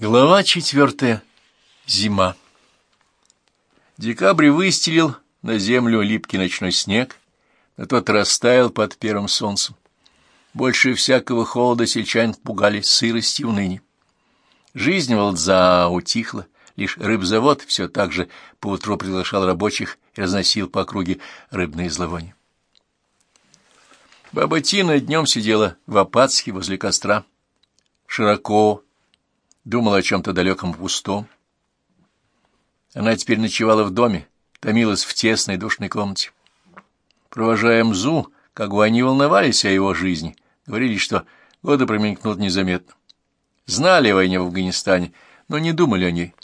Глава четвертая. Зима. Декабрь выстелил на землю липкий ночной снег, но тот растаял под первым солнцем. Больше всякого холода сельчан пугали сырости и уныние. Жизнь Волдза утихла, лишь рыбзавод все так же поутру приглашал рабочих и разносил по округе рыбные зловония. Баба Тина днем сидела в Апатске возле костра, широко думала о чем-то далеком пустом. Она теперь ночевала в доме, томилась в тесной душной комнате. Провожая Мзу, как бы они волновались о его жизни, говорили, что годы промелькнут незаметно. Знали о войне в Афганистане, но не думали о ней.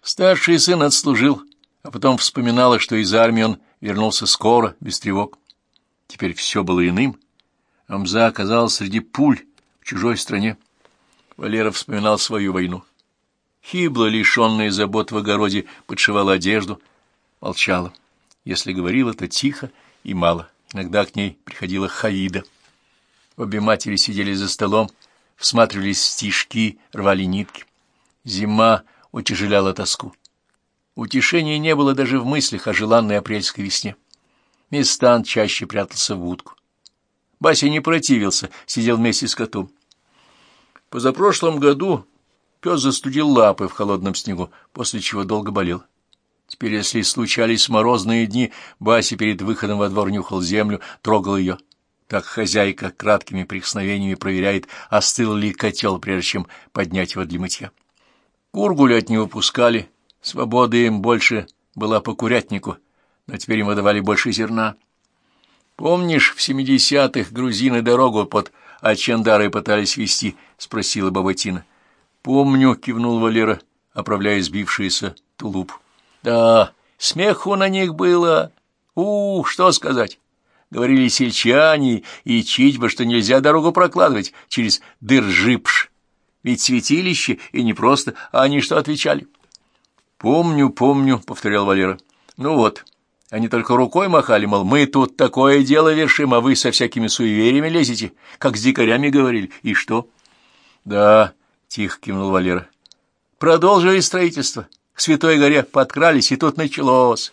Старший сын отслужил, а потом вспоминала, что из армии он вернулся скоро, без тревог. Теперь все было иным. Амза оказался среди пуль в чужой стране. Валера вспоминал свою войну. Хибла, лишенная забот в огороде, подшивала одежду, молчала. Если говорила, то тихо и мало. Иногда к ней приходила Хаида. Обе матери сидели за столом, всматривались в стишки, рвали нитки. Зима утяжеляла тоску. Утешения не было даже в мыслях о желанной апрельской весне. Местан чаще прятался в будку. Бася не противился, сидел вместе с котом. Позапрошлом году пес застудил лапы в холодном снегу, после чего долго болел. Теперь, если случались морозные дни, Бася перед выходом во двор нюхал землю, трогал ее. Так хозяйка краткими прикосновениями проверяет, остыл ли котел, прежде чем поднять его для мытья. Кур гулять не выпускали, свобода им больше была по курятнику, но теперь им выдавали больше зерна. Помнишь, в семидесятых грузины дорогу под а Чандары пытались вести? — спросила Бабатина. — Помню, — кивнул Валера, оправляя сбившийся тулуп. — Да, смеху на них было. У, что сказать. Говорили сельчане и читьба, что нельзя дорогу прокладывать через Дыржипш. Ведь святилище, и не просто, а они что отвечали? — Помню, помню, — повторял Валера. — Ну вот, они только рукой махали, мол, мы тут такое дело вершим, а вы со всякими суевериями лезете, как с дикарями говорили. И что? — Да, — тихо кивнул Валера. — Продолжили строительство. К Святой горе подкрались, и тут началось.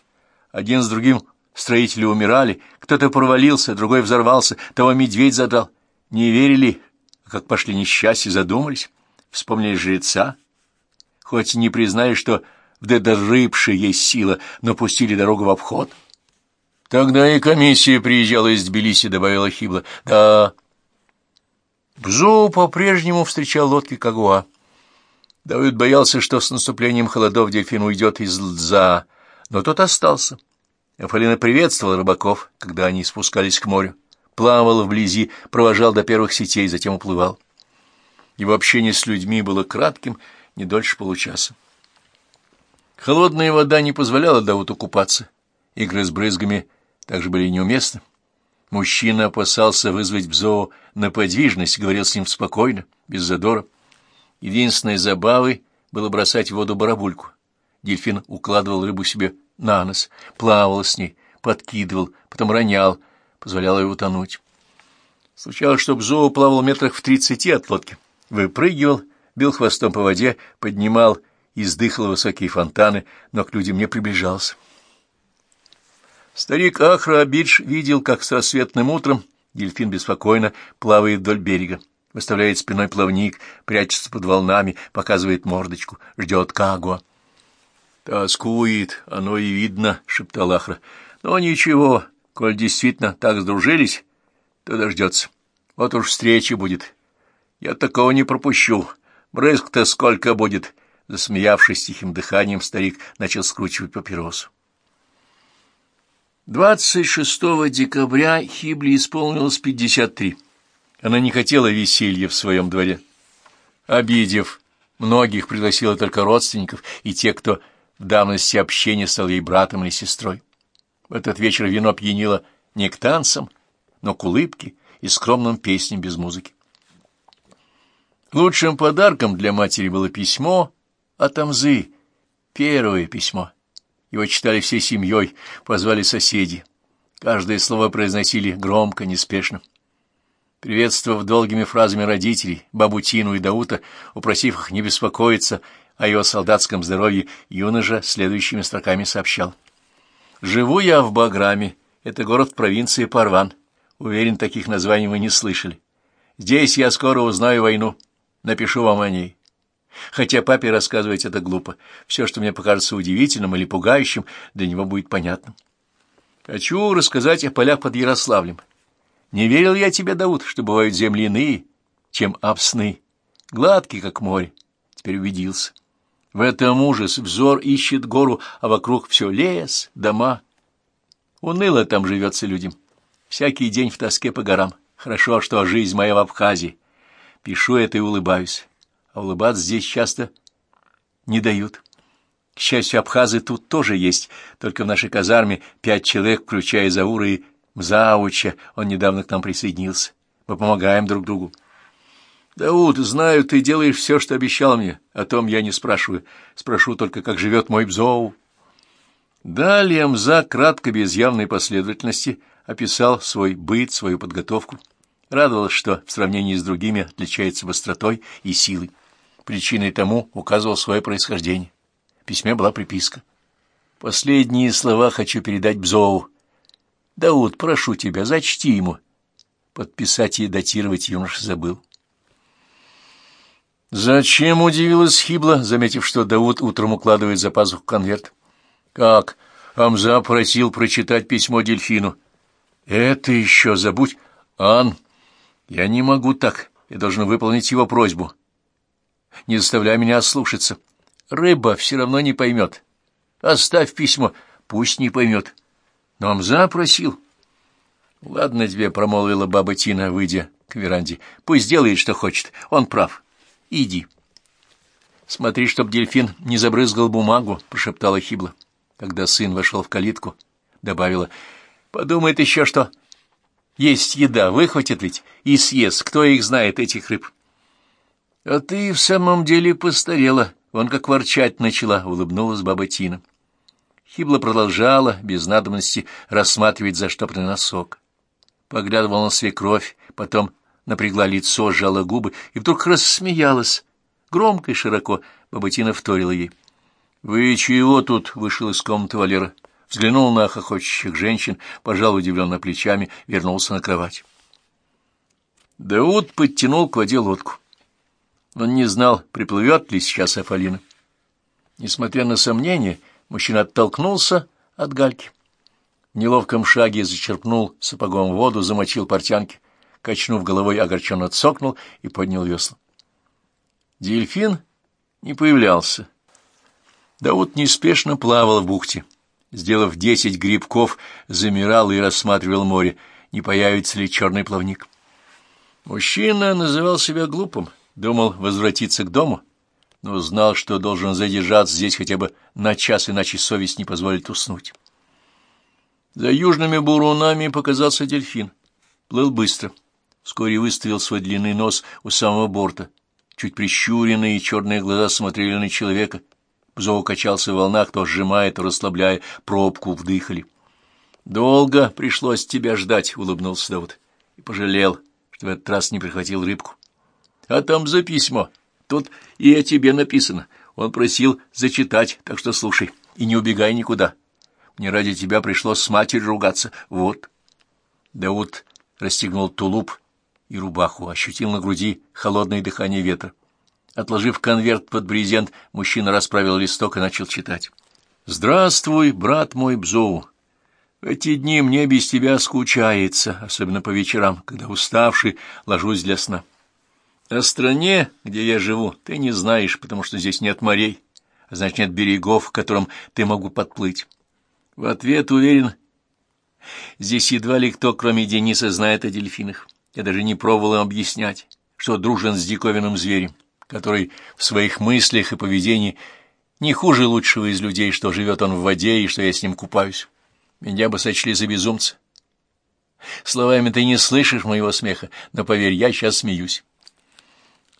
Один с другим строители умирали, кто-то провалился, другой взорвался, того медведь задрал. Не верили, а как пошли несчастья, задумались, вспомнили жреца. Хоть не признали, что в Дедарыбше есть сила, но пустили дорогу в обход. Тогда и комиссия приезжала из Тбилиси, добавила Хибла. Да. Бзу по-прежнему встречал лодки Кагуа. Давид боялся, что с наступлением холодов дельфин уйдет из Лдза, но тот остался. Афалина приветствовал рыбаков, когда они спускались к морю. Плавал вблизи, провожал до первых сетей, затем уплывал. Его общение с людьми было кратким, не дольше получаса. Холодная вода не позволяла Давуду купаться. Игры с брызгами также были неуместны. Мужчина опасался вызвать в зоо на подвижность, говорил с ним спокойно, без задора. Единственной забавой было бросать в воду барабульку. Дельфин укладывал рыбу себе на нос, плавал с ней, подкидывал, потом ронял, позволял ей утонуть. Случалось, что Бзоу плавал метрах в тридцати от лодки. Выпрыгивал, бил хвостом по воде, поднимал издыхал высокие фонтаны, но к людям не приближался. Старик Ахра Абидж видел, как с рассветным утром дельфин беспокойно плавает вдоль берега, выставляет спиной плавник, прячется под волнами, показывает мордочку, ждет Кагуа. «Тоскует, оно и видно», — шептал Ахра. «Но ничего, коль действительно так сдружились, то дождется. Вот уж встреча будет. Я такого не пропущу. Брызг-то сколько будет!» Засмеявшись тихим дыханием, старик начал скручивать папиросу. 26 декабря Хибли исполнилось 53. Она не хотела веселья в своем дворе. Обидев, многих пригласила только родственников и те, кто в давности общения стал ей братом или сестрой. В этот вечер вино пьянило не к танцам, но к улыбке и скромным песням без музыки. Лучшим подарком для матери было письмо от Амзы. Первое письмо. Его читали всей семьей, позвали соседи. Каждое слово произносили громко, неспешно. Приветствовав долгими фразами родителей, бабу Тину и Даута, упросив их не беспокоиться о его солдатском здоровье, юноша следующими строками сообщал. «Живу я в Баграме. Это город в провинции Парван. Уверен, таких названий вы не слышали. Здесь я скоро узнаю войну. Напишу вам о ней. Хотя папе рассказывать это глупо. Все, что мне покажется удивительным или пугающим, для него будет понятным. Хочу рассказать о полях под Ярославлем. Не верил я тебе, Дауд, что бывают земли иные, чем обсны, гладкие, как море. Теперь убедился. В этом ужас, взор ищет гору, а вокруг все лес, дома. Уныло там живется людям. Всякий день в тоске по горам. Хорошо, что жизнь моя в Абхазии. Пишу это и улыбаюсь. А улыбаться здесь часто не дают. К счастью, абхазы тут тоже есть, только в нашей казарме пять человек, включая Заура и Мзауча. Он недавно к нам присоединился. Мы помогаем друг другу. Дауд, знаю, ты делаешь все, что обещал мне. О том я не спрашиваю. Спрошу только, как живет мой Бзоу. Далее Мза, кратко, без явной последовательности, описал свой быт, свою подготовку. Радовалось, что в сравнении с другими отличается быстротой и силой. Причиной тому указывал свое происхождение. В письме была приписка. «Последние слова хочу передать Бзову. Дауд, прошу тебя, зачти ему». Подписать и датировать юноша забыл. «Зачем?» — удивилась Хибла, заметив, что Дауд утром укладывает за пазуху конверт. «Как?» — Амза просил прочитать письмо дельфину. «Это еще забудь. Ан, я не могу так. Я должен выполнить его просьбу. Не заставляй меня ослушаться. Рыба все равно не поймет. Оставь письмо, пусть не поймет. Но Амза просил». «Ладно тебе», — промолвила баба Тина, выйдя к веранде. «Пусть делает, что хочет. Он прав». Иди. Смотри, чтоб дельфин не забрызгал бумагу, прошептала Хибла. Когда сын вошел в калитку, добавила: Подумает еще, что есть еда, выхватит ведь и съест. Кто их знает этих рыб? А ты в самом деле постарела. Он как ворчать начала, улыбнулась баба Тина. Хибла продолжала без надобности рассматривать заштопанный носок. Поглядывала на свекровь, потом напрягла лицо, сжала губы и вдруг рассмеялась. Громко и широко Бабатина вторила ей. — Вы чего тут? — вышел из комнаты Валера. Взглянул на хохочущих женщин, пожал удивленно плечами, вернулся на кровать. Дауд подтянул к воде лодку. Он не знал, приплывет ли сейчас Афалина. Несмотря на сомнения, мужчина оттолкнулся от гальки. В неловком шаге зачерпнул сапогом воду, замочил портянки качнув головой, огорченно цокнул и поднял весла. Дельфин не появлялся. Дауд неспешно плавал в бухте. Сделав десять грибков, замирал и рассматривал море, не появится ли черный плавник. Мужчина называл себя глупым, думал возвратиться к дому, но знал, что должен задержаться здесь хотя бы на час, иначе совесть не позволит уснуть. За южными бурунами показался дельфин. Плыл быстро вскоре выставил свой длинный нос у самого борта. Чуть прищуренные черные глаза смотрели на человека. Бзов качался в волнах, то сжимая, то расслабляя, пробку вдыхали. «Долго пришлось тебя ждать», — улыбнулся Давуд. И пожалел, что в этот раз не прихватил рыбку. «А там за письмо. Тут и о тебе написано. Он просил зачитать, так что слушай, и не убегай никуда. Мне ради тебя пришлось с матерью ругаться. Вот». Дауд расстегнул тулуп и рубаху, ощутил на груди холодное дыхание ветра. Отложив конверт под брезент, мужчина расправил листок и начал читать. «Здравствуй, брат мой Бзоу. В эти дни мне без тебя скучается, особенно по вечерам, когда уставший ложусь для сна. О стране, где я живу, ты не знаешь, потому что здесь нет морей, а значит, нет берегов, к которым ты могу подплыть. В ответ уверен, здесь едва ли кто, кроме Дениса, знает о дельфинах. Я даже не пробовал им объяснять, что дружен с диковинным зверем, который в своих мыслях и поведении не хуже лучшего из людей, что живет он в воде и что я с ним купаюсь. Меня бы сочли за безумца. Словами ты не слышишь моего смеха, но поверь, я сейчас смеюсь.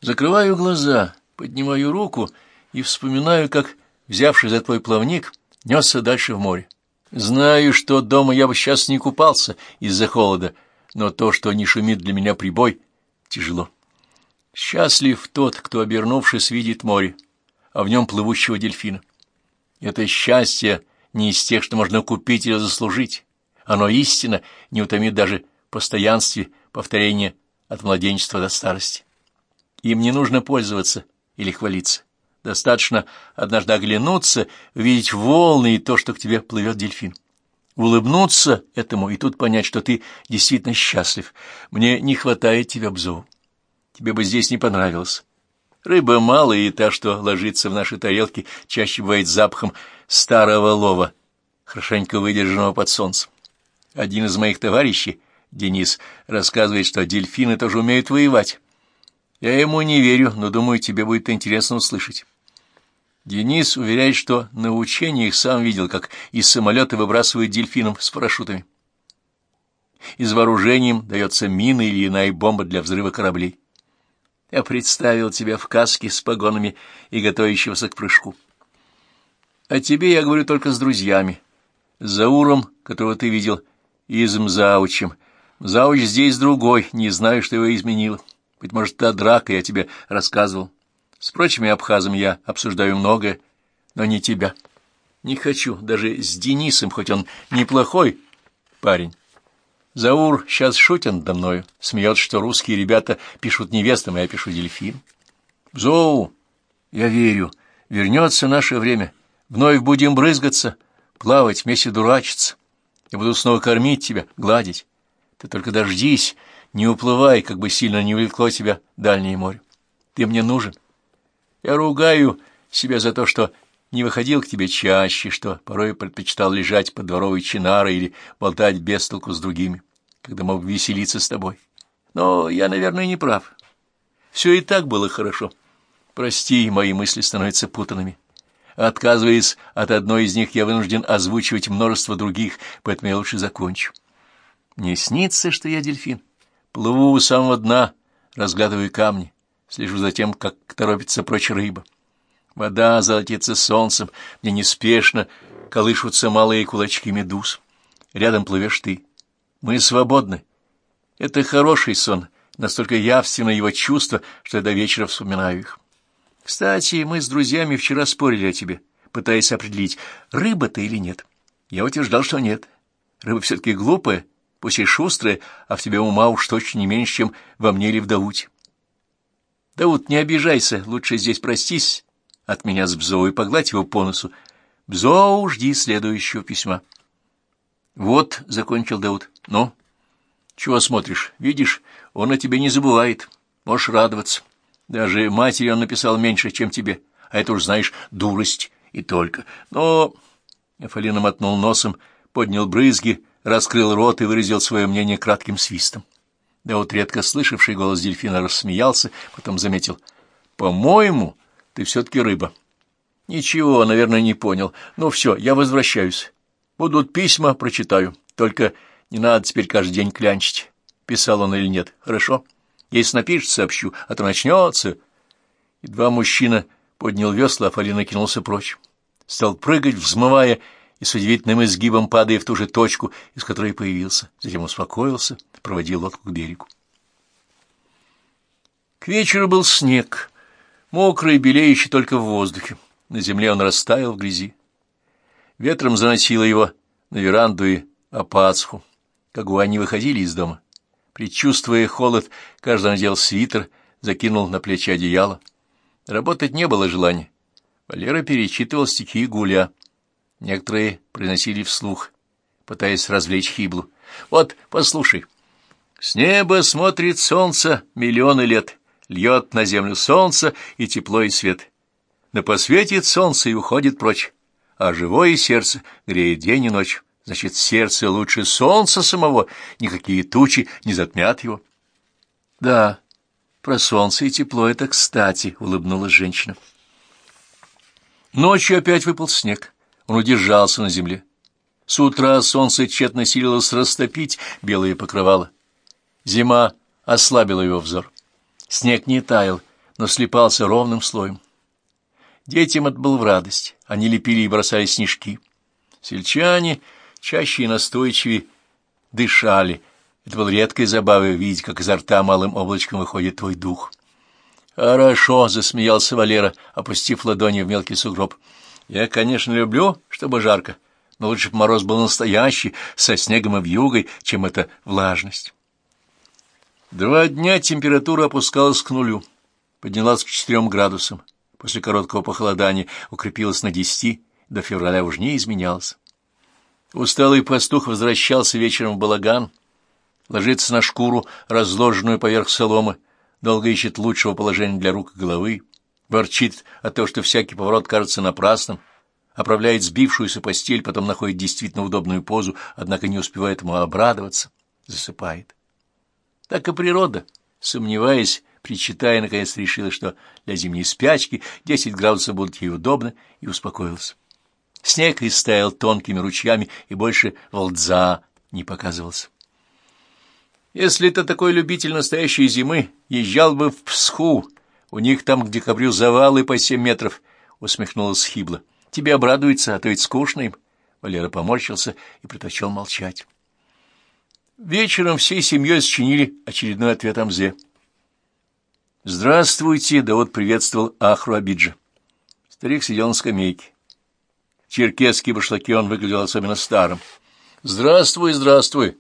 Закрываю глаза, поднимаю руку и вспоминаю, как, взявший за твой плавник, несся дальше в море. Знаю, что дома я бы сейчас не купался из-за холода, но то, что не шумит для меня прибой, тяжело. Счастлив тот, кто, обернувшись, видит море, а в нем плывущего дельфина. Это счастье не из тех, что можно купить или заслужить. Оно истинно не утомит даже постоянстве повторения от младенчества до старости. Им не нужно пользоваться или хвалиться. Достаточно однажды оглянуться, увидеть волны и то, что к тебе плывет дельфин. Улыбнуться этому и тут понять, что ты действительно счастлив. Мне не хватает тебя, Бзоу. Тебе бы здесь не понравилось. Рыба мало, и та, что ложится в наши тарелки, чаще бывает запахом старого лова, хорошенько выдержанного под солнцем. Один из моих товарищей, Денис, рассказывает, что дельфины тоже умеют воевать. Я ему не верю, но думаю, тебе будет интересно услышать. Денис уверяет, что на учениях сам видел, как из самолета выбрасывают дельфинов с парашютами. Из вооружением дается мина или иная бомба для взрыва кораблей. Я представил тебя в каске с погонами и готовящегося к прыжку. О тебе я говорю только с друзьями. С Зауром, которого ты видел, и с Мзаучем. Мзауч здесь другой, не знаю, что его изменило. Быть может, та драка я тебе рассказывал. С прочими абхазами я обсуждаю многое, но не тебя. Не хочу, даже с Денисом, хоть он неплохой парень. Заур сейчас шутит надо мною, смеется, что русские ребята пишут невестам, а я пишу дельфин. Зоу, я верю, вернется наше время, вновь будем брызгаться, плавать, вместе дурачиться. Я буду снова кормить тебя, гладить. Ты только дождись, не уплывай, как бы сильно не увлекло тебя дальнее море. Ты мне нужен. Я ругаю себя за то, что не выходил к тебе чаще, что порой предпочитал лежать под дворовой чинарой или болтать без толку с другими когда мог веселиться с тобой. Но я, наверное, не прав. Все и так было хорошо. Прости, мои мысли становятся путанными. Отказываясь от одной из них, я вынужден озвучивать множество других, поэтому я лучше закончу. Мне снится, что я дельфин. Плыву у самого дна, разглядываю камни, слежу за тем, как торопится прочь рыба. Вода золотится солнцем, мне неспешно колышутся малые кулачки медуз. Рядом плывешь ты. Мы свободны. Это хороший сон, настолько явственно его чувство, что я до вечера вспоминаю их. Кстати, мы с друзьями вчера спорили о тебе, пытаясь определить, рыба ты или нет. Я утверждал, что нет. Рыба все-таки глупая, пусть и шустрая, а в тебе ума уж точно не меньше, чем во мне или в Дауте. Даут, не обижайся, лучше здесь простись от меня с Бзоу и погладь его по носу. Бзоу, жди следующего письма. Вот, — закончил Дауд, — ну, чего смотришь? Видишь, он о тебе не забывает. Можешь радоваться. Даже матери он написал меньше, чем тебе. А это уж, знаешь, дурость и только. Но... Афалина мотнул носом, поднял брызги, раскрыл рот и выразил свое мнение кратким свистом. Дауд, редко слышавший голос дельфина, рассмеялся, потом заметил. «По-моему, ты все-таки рыба». «Ничего, наверное, не понял. Ну все, я возвращаюсь. Будут письма, прочитаю. Только не надо теперь каждый день клянчить, писал он или нет. Хорошо? Если напишет, сообщу, а то начнется. Едва мужчина поднял весла, а Фалина кинулся прочь. Стал прыгать, взмывая, и с удивительным изгибом падая в ту же точку, из которой появился. Затем успокоился, проводил лодку к берегу. К вечеру был снег, мокрый, белеющий только в воздухе. На земле он растаял в грязи. Ветром заносило его на веранду и опацху. Как они выходили из дома. Предчувствуя холод, каждый надел свитер, закинул на плечи одеяло. Работать не было желания. Валера перечитывал стихи Гуля. Некоторые приносили вслух, пытаясь развлечь Хиблу. «Вот, послушай. С неба смотрит солнце миллионы лет, льет на землю солнце и тепло и свет. Да посветит солнце и уходит прочь а живое сердце греет день и ночь. Значит, сердце лучше солнца самого, никакие тучи не затмят его. — Да, про солнце и тепло это кстати, — улыбнулась женщина. Ночью опять выпал снег. Он удержался на земле. С утра солнце тщетно силилось растопить белые покрывала. Зима ослабила его взор. Снег не таял, но слепался ровным слоем. Детям это был в радость. Они лепили и бросали снежки. Сельчане чаще и настойчивее дышали. Это был редкой забавой видеть, как изо рта малым облачком выходит твой дух. «Хорошо», — засмеялся Валера, опустив ладони в мелкий сугроб. «Я, конечно, люблю, чтобы жарко, но лучше бы мороз был настоящий, со снегом и вьюгой, чем эта влажность». Два дня температура опускалась к нулю, поднялась к четырем градусам. После короткого похолодания укрепилась на десяти, до февраля уж не изменялась. Усталый пастух возвращался вечером в балаган, ложится на шкуру, разложенную поверх соломы, долго ищет лучшего положения для рук и головы, ворчит от того, что всякий поворот кажется напрасным, оправляет сбившуюся постель, потом находит действительно удобную позу, однако не успевает ему обрадоваться, засыпает. Так и природа, сомневаясь, причитая, наконец решила, что для зимней спячки 10 градусов будут ей удобно, и успокоился. Снег истаял тонкими ручьями, и больше волдза не показывался. Если ты такой любитель настоящей зимы, езжал бы в Псху. У них там к декабрю завалы по семь метров, — усмехнулась Хибла. Тебе обрадуется, а то ведь скучно им. Валера поморщился и предпочел молчать. Вечером всей семьей сочинили очередной ответ Амзе. «Здравствуйте!» — да вот приветствовал Ахру Абиджа. Старик сидел на скамейке. В черкесские башлаки он выглядел особенно старым. «Здравствуй, здравствуй!»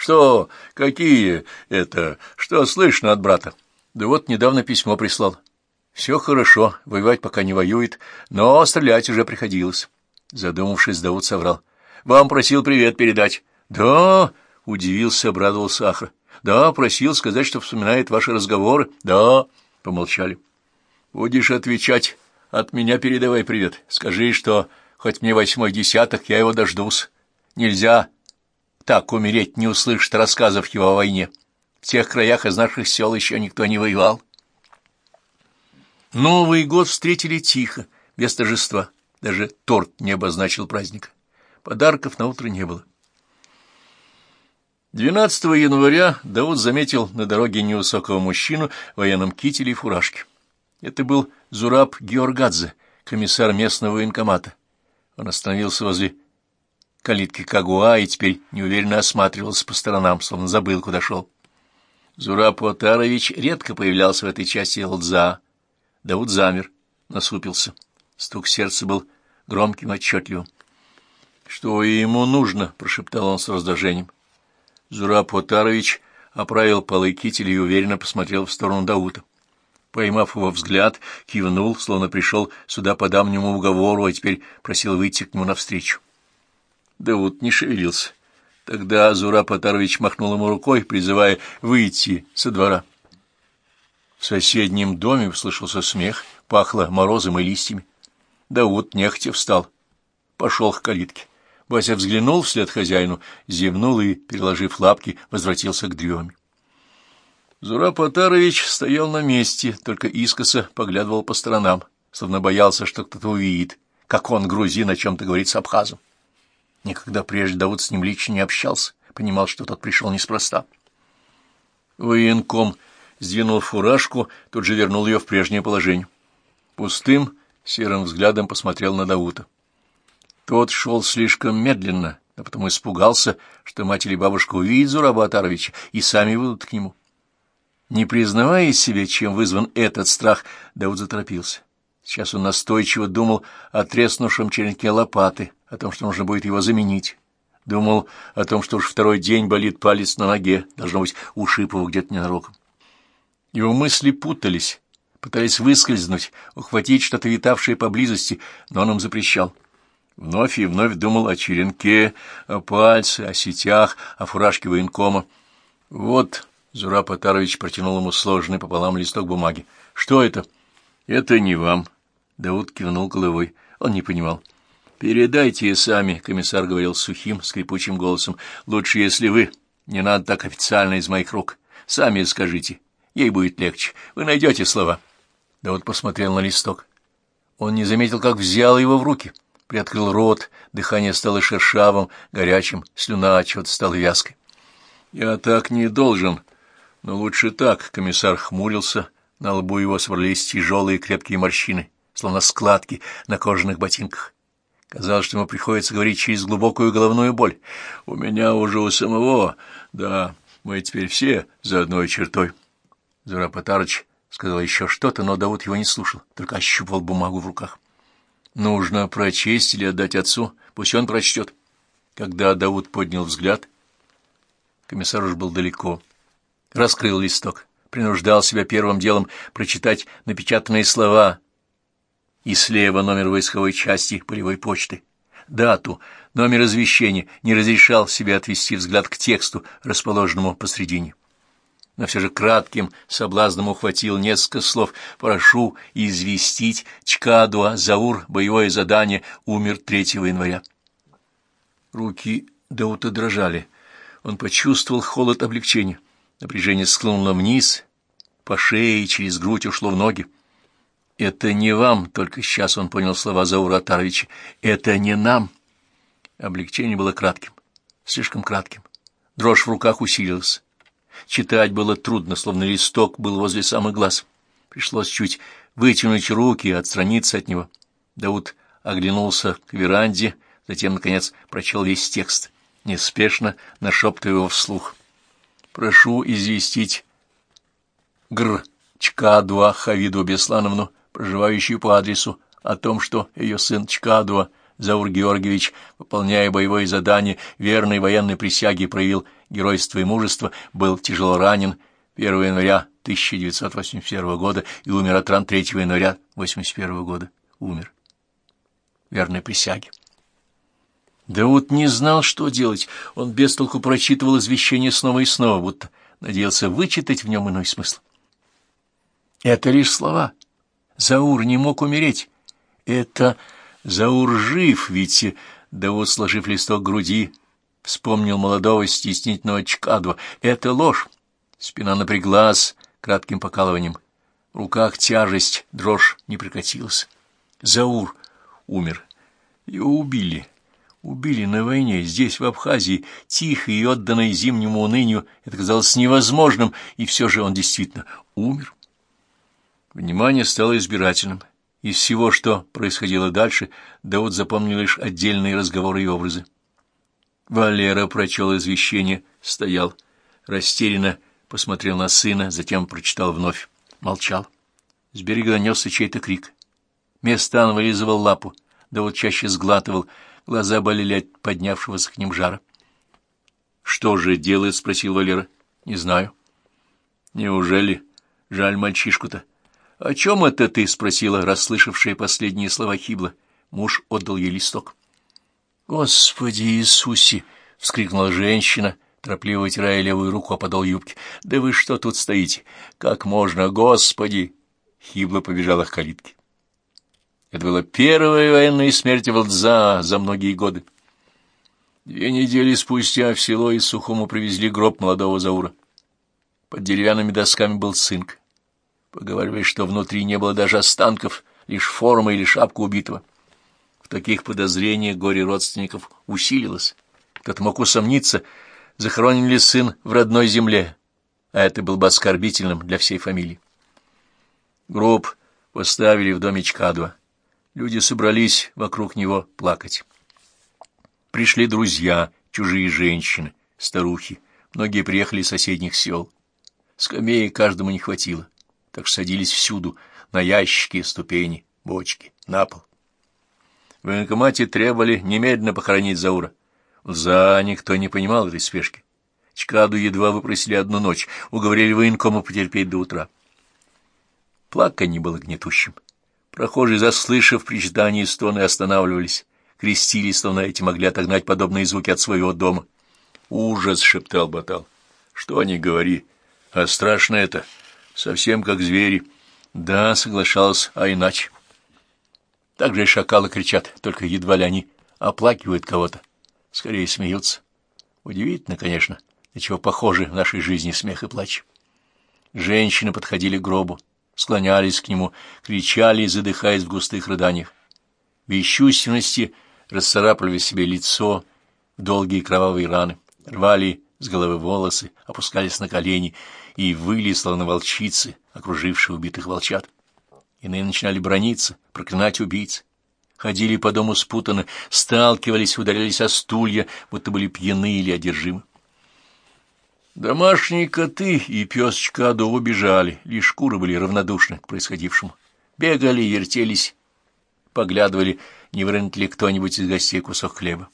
Что, какие это, что слышно от брата? Да вот недавно письмо прислал. Все хорошо, воевать пока не воюет, но стрелять уже приходилось. Задумавшись, Дауд соврал. Вам просил привет передать. Да, удивился, обрадовался Ахра. Да, просил сказать, что вспоминает ваши разговоры. Да, помолчали. Будешь отвечать, от меня передавай привет. Скажи, что хоть мне восьмой десяток, я его дождусь. Нельзя так умереть не услышит рассказов его о войне. В тех краях из наших сел еще никто не воевал. Новый год встретили тихо, без торжества. Даже торт не обозначил праздника. Подарков на утро не было. 12 января Дауд заметил на дороге невысокого мужчину в военном кителе и фуражке. Это был Зураб Георгадзе, комиссар местного военкомата. Он остановился возле калитки Кагуа и теперь неуверенно осматривался по сторонам, словно забыл, куда шел. Зураб Отарович редко появлялся в этой части Лдза. Дауд замер, насупился. Стук сердца был громким, отчетливым. — Что ему нужно? — прошептал он с раздражением. Зураб Отарович оправил полы кителя и уверенно посмотрел в сторону Даута. Поймав его взгляд, кивнул, словно пришел сюда по давнему уговору, а теперь просил выйти к нему навстречу. Давуд не шевелился. Тогда Зура Потарович махнул ему рукой, призывая выйти со двора. В соседнем доме услышался смех, пахло морозом и листьями. Дауд нехотя встал, пошел к калитке. Вася взглянул вслед хозяину, зевнул и, переложив лапки, возвратился к дреме. Зура Потарович стоял на месте, только искоса поглядывал по сторонам, словно боялся, что кто-то увидит, как он, грузин, о чем-то говорит с абхазом. Никогда прежде Дауд с ним лично не общался, понимал, что тот пришел неспроста. Военком сдвинул фуражку, тут же вернул ее в прежнее положение. Пустым, серым взглядом посмотрел на Даута. Тот шел слишком медленно, а потом испугался, что мать или бабушка увидят Зураба Атаровича и сами выйдут к нему. Не признавая себе, чем вызван этот страх, Дауд заторопился. Сейчас он настойчиво думал о треснувшем черенке лопаты, о том, что нужно будет его заменить. Думал о том, что уж второй день болит палец на ноге, должно быть, ушиб его где-то ненароком. Его мысли путались, пытались выскользнуть, ухватить что-то витавшее поблизости, но он им запрещал. Вновь и вновь думал о черенке, о пальце, о сетях, о фуражке военкома. Вот Зураб Атарович протянул ему сложенный пополам листок бумаги. «Что это?» «Это не вам». Дауд кивнул головой. Он не понимал. «Передайте сами», — комиссар говорил сухим, скрипучим голосом. «Лучше, если вы. Не надо так официально из моих рук. Сами скажите. Ей будет легче. Вы найдете слова». Да вот посмотрел на листок. Он не заметил, как взял его в руки. Приоткрыл рот, дыхание стало шершавым, горячим, слюна чего-то стала вязкой. «Я так не должен. Но лучше так», — комиссар хмурился. На лбу его сварлись тяжелые крепкие морщины, словно складки на кожаных ботинках. Казалось, что ему приходится говорить через глубокую головную боль. У меня уже у самого, да, Мы теперь все за одной чертой. Зурапатарыч сказал еще что-то, но Дауд его не слушал, только ощупал бумагу в руках. Нужно прочесть или отдать отцу, пусть он прочтет. Когда Дауд поднял взгляд, комиссар уж был далеко. Раскрыл листок, принуждал себя первым делом прочитать напечатанные слова и слева номер войсковой части полевой почты, дату, номер извещения, не разрешал себе отвести взгляд к тексту, расположенному посредине но все же кратким соблазном ухватил несколько слов. «Прошу известить Чкадуа Заур, боевое задание, умер 3 января». Руки Даута дрожали. Он почувствовал холод облегчения. Напряжение склонуло вниз, по шее и через грудь ушло в ноги. «Это не вам», — только сейчас он понял слова Заура Атаровича. «Это не нам». Облегчение было кратким, слишком кратким. Дрожь в руках усилилась. Читать было трудно, словно листок был возле самых глаз. Пришлось чуть вытянуть руки и отстраниться от него. Дауд оглянулся к веранде, затем, наконец, прочел весь текст, неспешно нашептывая его вслух. «Прошу известить Гр. Чкадуа Хавиду Беслановну, проживающую по адресу, о том, что ее сын Чкадуа Заур Георгиевич, выполняя боевое задание верной военной присяги, проявил геройство и мужество, был тяжело ранен 1 января 1981 года и умер от ран 3 января 1981 года. Умер. Верной присяги. Дауд не знал, что делать. Он без толку прочитывал извещение снова и снова, будто надеялся вычитать в нем иной смысл. Это лишь слова. Заур не мог умереть. Это Заур жив, ведь Дауд, сложив листок груди, вспомнил молодого стеснительного Чкадва. Это ложь. Спина напряглась кратким покалыванием. В руках тяжесть, дрожь не прекратилась. Заур умер. Его убили. Убили на войне, здесь, в Абхазии, тихо и отданной зимнему унынию. Это казалось невозможным, и все же он действительно умер. Внимание стало избирательным. Из всего, что происходило дальше, Дауд запомнил лишь отдельные разговоры и образы. Валера прочел извещение, стоял, растерянно посмотрел на сына, затем прочитал вновь, молчал. С берега донесся чей-то крик. Местан вылизывал лапу, Дауд чаще сглатывал, глаза болели от поднявшегося к ним жара. — Что же делает? — спросил Валера. — Не знаю. — Неужели? Жаль мальчишку-то. «О чем это ты?» — спросила расслышавшая последние слова Хибла. Муж отдал ей листок. «Господи Иисусе!» — вскрикнула женщина, торопливо вытирая левую руку о подол юбки. «Да вы что тут стоите? Как можно? Господи!» Хибла побежала к калитке. Это была первая военная смерть Валдза за многие годы. Две недели спустя в село из Сухому привезли гроб молодого Заура. Под деревянными досками был цинк. Поговаривали, что внутри не было даже останков, лишь форма или шапка убитого. В таких подозрениях горе родственников усилилось. Кто-то мог усомниться, захоронен ли сын в родной земле, а это было бы оскорбительным для всей фамилии. Гроб поставили в доме Чкадова. Люди собрались вокруг него плакать. Пришли друзья, чужие женщины, старухи. Многие приехали из соседних сел. Скамеи каждому не хватило так что садились всюду, на ящики, ступени, бочки, на пол. В военкомате требовали немедленно похоронить Заура. За никто не понимал этой спешки. Чкаду едва выпросили одну ночь, уговорили военкома потерпеть до утра. Плаканье было гнетущим. Прохожие, заслышав причитания и стоны, останавливались, крестились, словно эти могли отогнать подобные звуки от своего дома. «Ужас!» — шептал Батал. «Что ни говори, а страшно это!» Совсем как звери. Да, соглашался, а иначе. Так же и шакалы кричат, только едва ли они оплакивают кого-то. Скорее смеются. Удивительно, конечно, до чего похожи в нашей жизни смех и плач. Женщины подходили к гробу, склонялись к нему, кричали, задыхаясь в густых рыданиях. В бесчувственности расцарапали себе лицо долгие кровавые раны, рвали с головы волосы, опускались на колени и выли, словно волчицы, окружившие убитых волчат. Иные начинали брониться, проклинать убийц. Ходили по дому спутанно, сталкивались, ударялись о стулья, будто были пьяны или одержимы. Домашние коты и песочка Адо убежали, лишь куры были равнодушны к происходившему. Бегали, вертелись, поглядывали, не вырынет ли кто-нибудь из гостей кусок хлеба.